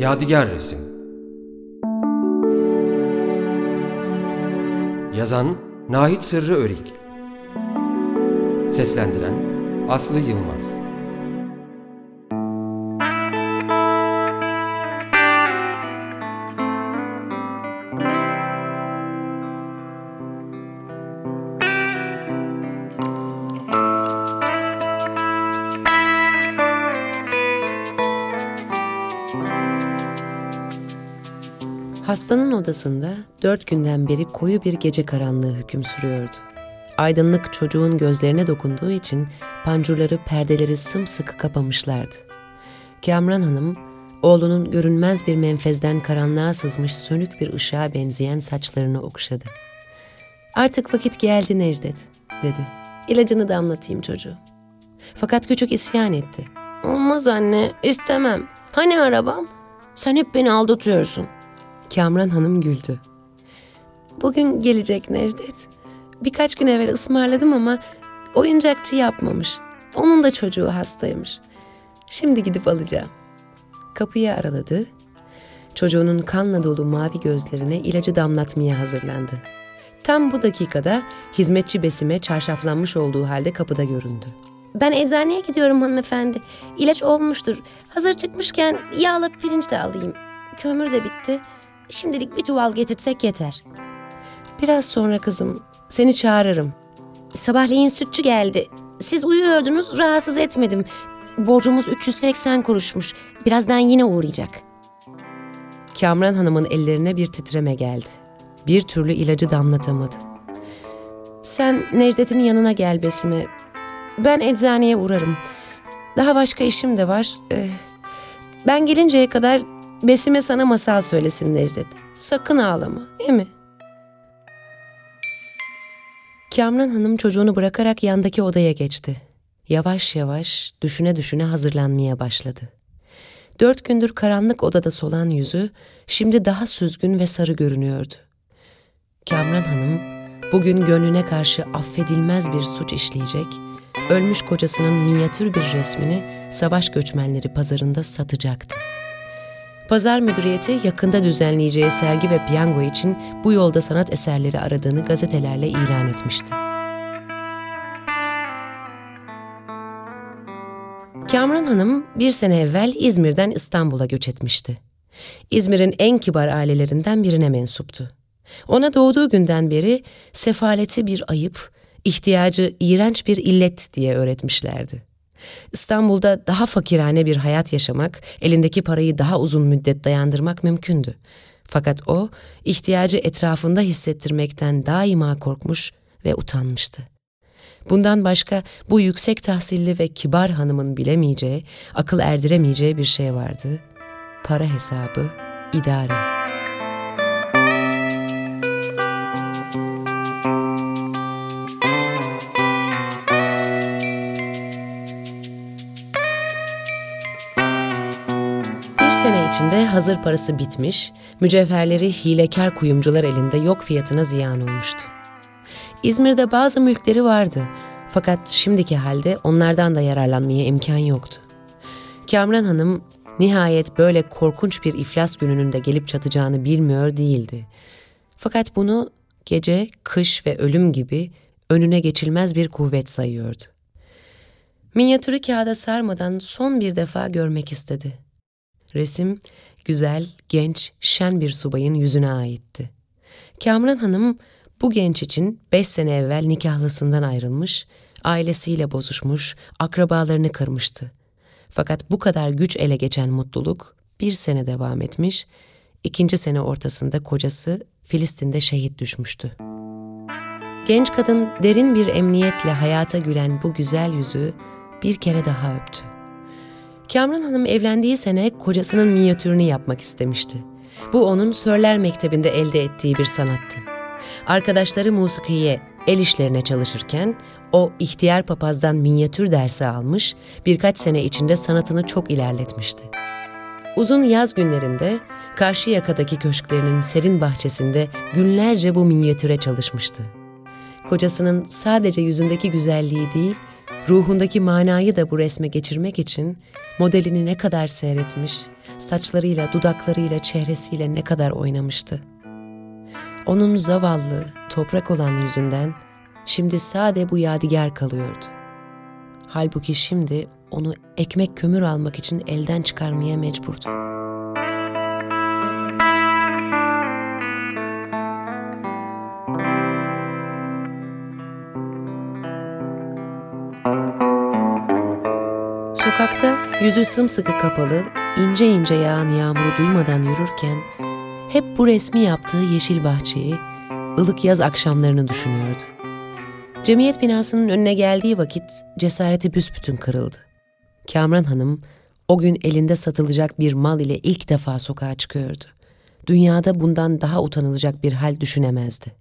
Yadigar resim. Yazan Nahit Sırrı Örik. Seslendiren Aslı Yılmaz. Hastanın odasında dört günden beri koyu bir gece karanlığı hüküm sürüyordu. Aydınlık çocuğun gözlerine dokunduğu için pancurları perdeleri sımsıkı kapamışlardı. Kamran Hanım, oğlunun görünmez bir menfezden karanlığa sızmış sönük bir ışığa benzeyen saçlarını okşadı. Artık vakit geldi Necdet, dedi. İlacını damlatayım çocuğu. Fakat küçük isyan etti. Olmaz anne, istemem. Hani arabam? Sen hep beni aldatıyorsun. Kamran Hanım güldü. Bugün gelecek Necdet. Birkaç gün evvel ısmarladım ama oyuncakçı yapmamış. Onun da çocuğu hastaymış. Şimdi gidip alacağım. Kapıyı araladı. Çocuğunun kanla dolu mavi gözlerine ilacı damlatmaya hazırlandı. Tam bu dakikada hizmetçi Besime çarşaflanmış olduğu halde kapıda göründü. Ben eczaneye gidiyorum hanımefendi. İlaç olmuştur. Hazır çıkmışken yağla pirinç de alayım. Kömür de bitti. Şimdilik bir çuval getirtsek yeter. Biraz sonra kızım. Seni çağırırım. Sabahleyin sütçü geldi. Siz uyuyordunuz, rahatsız etmedim. Borcumuz 380 kuruşmuş. Birazdan yine uğrayacak. Kamran Hanım'ın ellerine bir titreme geldi. Bir türlü ilacı damlatamadı. Sen Necdet'in yanına gel Besime. Ben eczaneye uğrarım. Daha başka işim de var. Ee, ben gelinceye kadar Besime sana masal söylesin Necdet. Sakın ağlama, değil mi? Kamran Hanım çocuğunu bırakarak yandaki odaya geçti. Yavaş yavaş düşüne düşüne hazırlanmaya başladı. Dört gündür karanlık odada solan yüzü şimdi daha süzgün ve sarı görünüyordu. Kamran Hanım bugün gönlüne karşı affedilmez bir suç işleyecek, ölmüş kocasının minyatür bir resmini savaş göçmenleri pazarında satacaktı. Pazar müdüriyeti yakında düzenleyeceği sergi ve piyango için bu yolda sanat eserleri aradığını gazetelerle ilan etmişti. Kamran Hanım bir sene evvel İzmir'den İstanbul'a göç etmişti. İzmir'in en kibar ailelerinden birine mensuptu. Ona doğduğu günden beri sefaleti bir ayıp, ihtiyacı iğrenç bir illet diye öğretmişlerdi. İstanbul'da daha fakirane bir hayat yaşamak, elindeki parayı daha uzun müddet dayandırmak mümkündü. Fakat o, ihtiyacı etrafında hissettirmekten daima korkmuş ve utanmıştı. Bundan başka bu yüksek tahsilli ve kibar hanımın bilemeyeceği, akıl erdiremeyeceği bir şey vardı. Para hesabı, idare. Sene içinde hazır parası bitmiş, mücevherleri hilekar kuyumcular elinde yok fiyatına ziyan olmuştu. İzmir'de bazı mülkleri vardı fakat şimdiki halde onlardan da yararlanmaya imkan yoktu. Kamran Hanım nihayet böyle korkunç bir iflas gününün de gelip çatacağını bilmiyor değildi. Fakat bunu gece, kış ve ölüm gibi önüne geçilmez bir kuvvet sayıyordu. Minyatürü kağıda sarmadan son bir defa görmek istedi. Resim güzel, genç, şen bir subayın yüzüne aitti. Kamran Hanım bu genç için beş sene evvel nikahlısından ayrılmış, ailesiyle bozuşmuş, akrabalarını kırmıştı. Fakat bu kadar güç ele geçen mutluluk bir sene devam etmiş, ikinci sene ortasında kocası Filistin'de şehit düşmüştü. Genç kadın derin bir emniyetle hayata gülen bu güzel yüzü bir kere daha öptü. Kamran Hanım evlendiği sene kocasının minyatürünü yapmak istemişti. Bu onun Sörler Mektebi'nde elde ettiği bir sanattı. Arkadaşları musikiye, el işlerine çalışırken o ihtiyar papazdan minyatür dersi almış, birkaç sene içinde sanatını çok ilerletmişti. Uzun yaz günlerinde karşı yakadaki köşklerinin serin bahçesinde günlerce bu minyatüre çalışmıştı. Kocasının sadece yüzündeki güzelliği değil, ruhundaki manayı da bu resme geçirmek için modelini ne kadar seyretmiş, saçlarıyla, dudaklarıyla, çehresiyle ne kadar oynamıştı. Onun zavallı, toprak olan yüzünden şimdi sade bu yadigar kalıyordu. Halbuki şimdi onu ekmek kömür almak için elden çıkarmaya mecburdu. Sokakta yüzü sımsıkı kapalı, ince ince yağan yağmuru duymadan yürürken hep bu resmi yaptığı yeşil bahçeyi, ılık yaz akşamlarını düşünüyordu. Cemiyet binasının önüne geldiği vakit cesareti büsbütün kırıldı. Kamran Hanım o gün elinde satılacak bir mal ile ilk defa sokağa çıkıyordu. Dünyada bundan daha utanılacak bir hal düşünemezdi.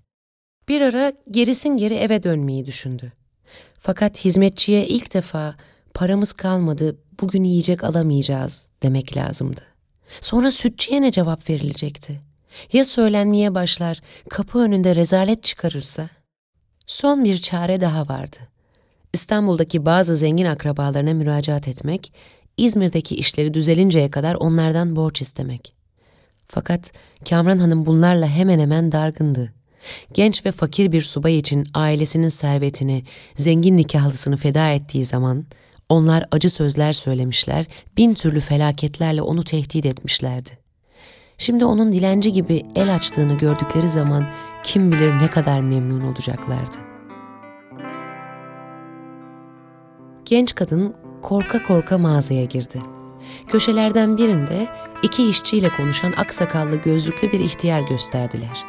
Bir ara gerisin geri eve dönmeyi düşündü. Fakat hizmetçiye ilk defa paramız kalmadı, bugün yiyecek alamayacağız demek lazımdı. Sonra sütçüye ne cevap verilecekti? Ya söylenmeye başlar, kapı önünde rezalet çıkarırsa? Son bir çare daha vardı. İstanbul'daki bazı zengin akrabalarına müracaat etmek, İzmir'deki işleri düzelinceye kadar onlardan borç istemek. Fakat Kamran Hanım bunlarla hemen hemen dargındı. Genç ve fakir bir subay için ailesinin servetini, zengin nikahlısını feda ettiği zaman onlar acı sözler söylemişler, bin türlü felaketlerle onu tehdit etmişlerdi. Şimdi onun dilenci gibi el açtığını gördükleri zaman kim bilir ne kadar memnun olacaklardı. Genç kadın korka korka mağazaya girdi. Köşelerden birinde iki işçiyle konuşan aksakallı gözlüklü bir ihtiyar gösterdiler.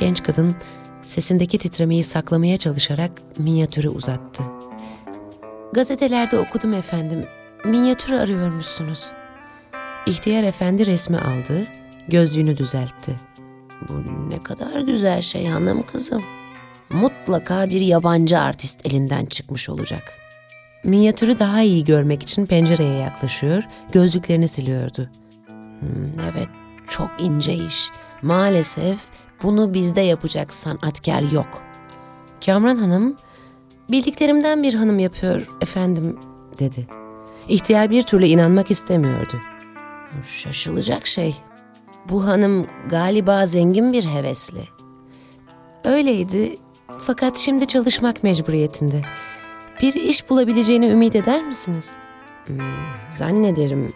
Genç kadın sesindeki titremeyi saklamaya çalışarak minyatürü uzattı. Gazetelerde okudum efendim. Minyatür arıyormuşsunuz. İhtiyar efendi resmi aldı, gözlüğünü düzeltti. Bu ne kadar güzel şey hanım kızım. Mutlaka bir yabancı artist elinden çıkmış olacak. Minyatürü daha iyi görmek için pencereye yaklaşıyor, gözlüklerini siliyordu. Hmm, evet, çok ince iş. Maalesef bunu bizde yapacak sanatkar yok. Kamran Hanım Bildiklerimden bir hanım yapıyor efendim dedi. İhtiyar bir türlü inanmak istemiyordu. Şaşılacak şey. Bu hanım galiba zengin bir hevesli. Öyleydi fakat şimdi çalışmak mecburiyetinde. Bir iş bulabileceğini ümit eder misiniz? Hmm, zannederim.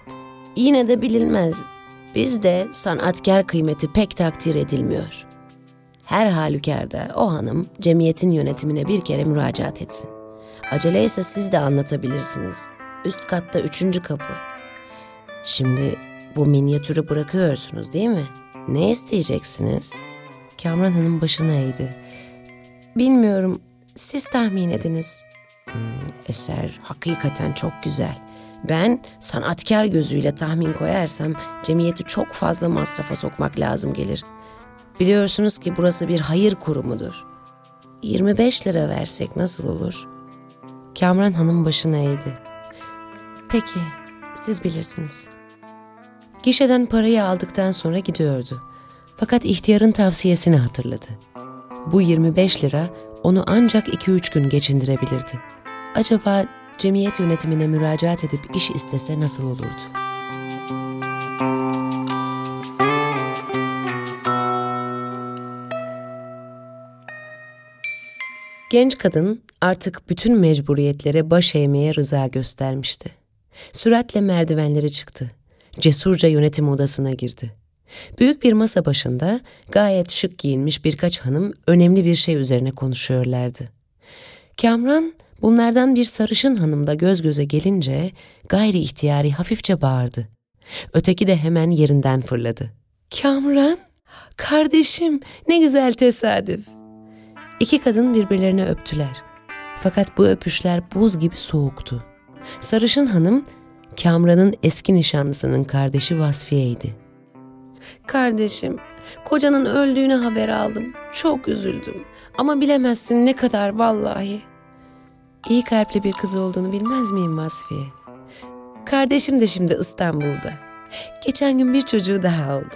Yine de bilinmez. Bizde sanatkar kıymeti pek takdir edilmiyor.'' Her halükarda o hanım cemiyetin yönetimine bir kere müracaat etsin. Acele ise siz de anlatabilirsiniz. Üst katta üçüncü kapı. Şimdi bu minyatürü bırakıyorsunuz değil mi? Ne isteyeceksiniz? Kamran Hanım başını eğdi. Bilmiyorum, siz tahmin ediniz. Hmm, eser hakikaten çok güzel. Ben sanatkar gözüyle tahmin koyarsam cemiyeti çok fazla masrafa sokmak lazım gelir. Biliyorsunuz ki burası bir hayır kurumudur. 25 lira versek nasıl olur? Kamran Hanım başını eğdi. Peki, siz bilirsiniz. Gişeden parayı aldıktan sonra gidiyordu. Fakat ihtiyarın tavsiyesini hatırladı. Bu 25 lira onu ancak 2-3 gün geçindirebilirdi. Acaba cemiyet yönetimine müracaat edip iş istese nasıl olurdu? Genç kadın artık bütün mecburiyetlere baş eğmeye rıza göstermişti. Süratle merdivenleri çıktı. Cesurca yönetim odasına girdi. Büyük bir masa başında gayet şık giyinmiş birkaç hanım önemli bir şey üzerine konuşuyorlardı. Kamran bunlardan bir sarışın hanımda göz göze gelince gayri ihtiyari hafifçe bağırdı. Öteki de hemen yerinden fırladı. Kamran, kardeşim ne güzel tesadüf. İki kadın birbirlerini öptüler. Fakat bu öpüşler buz gibi soğuktu. Sarışın hanım Kamran'ın eski nişanlısının kardeşi Vasfiye'ydi. Kardeşim, kocanın öldüğünü haber aldım. Çok üzüldüm. Ama bilemezsin ne kadar vallahi. İyi kalpli bir kız olduğunu bilmez miyim Vasfiye? Kardeşim de şimdi İstanbul'da. Geçen gün bir çocuğu daha oldu.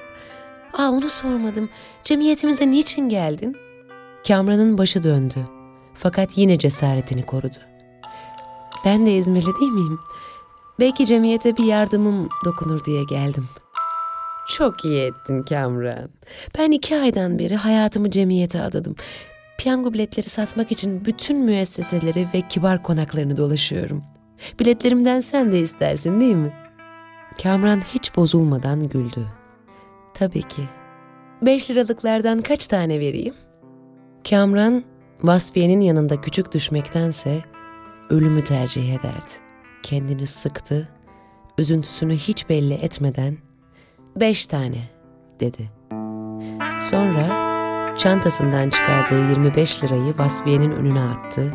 Aa onu sormadım. Cemiyetimize niçin geldin?'' Kamran'ın başı döndü. Fakat yine cesaretini korudu. Ben de İzmirli değil miyim? Belki cemiyete bir yardımım dokunur diye geldim. Çok iyi ettin Kamran. Ben iki aydan beri hayatımı cemiyete adadım. Piyango biletleri satmak için bütün müesseseleri ve kibar konaklarını dolaşıyorum. Biletlerimden sen de istersin değil mi? Kamran hiç bozulmadan güldü. Tabii ki. Beş liralıklardan kaç tane vereyim? Kamran, Vasfiye'nin yanında küçük düşmektense ölümü tercih ederdi. Kendini sıktı, üzüntüsünü hiç belli etmeden beş tane dedi. Sonra çantasından çıkardığı 25 lirayı Vasfiye'nin önüne attı.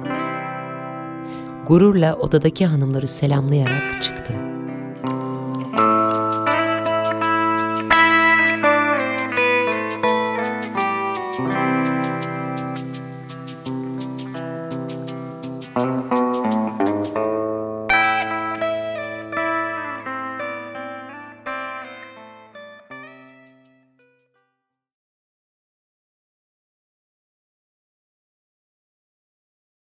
Gururla odadaki hanımları selamlayarak çıktı.